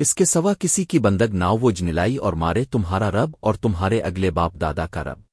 اس کے سوا کسی کی بندگ نہ وہ جنلائی اور مارے تمہارا رب اور تمہارے اگلے باپ دادا کا رب۔